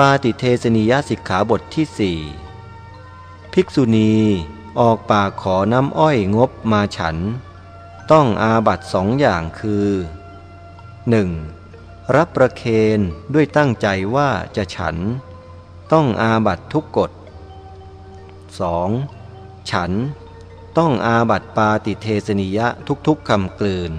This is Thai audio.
ปาติเทสนิยสิกขาบทที่สี่ภิกษุณีออกปากขอน้ำอ้อยงบมาฉัน ต้องอาบัตสองอย่างคือ 1. รับประเคนด้วยตั้งใจว่าจะฉัน ต้องอาบัตทุกกฎ 2. ฉันต้องอาบัตปาติเทสนิยะทุกๆคำกลืน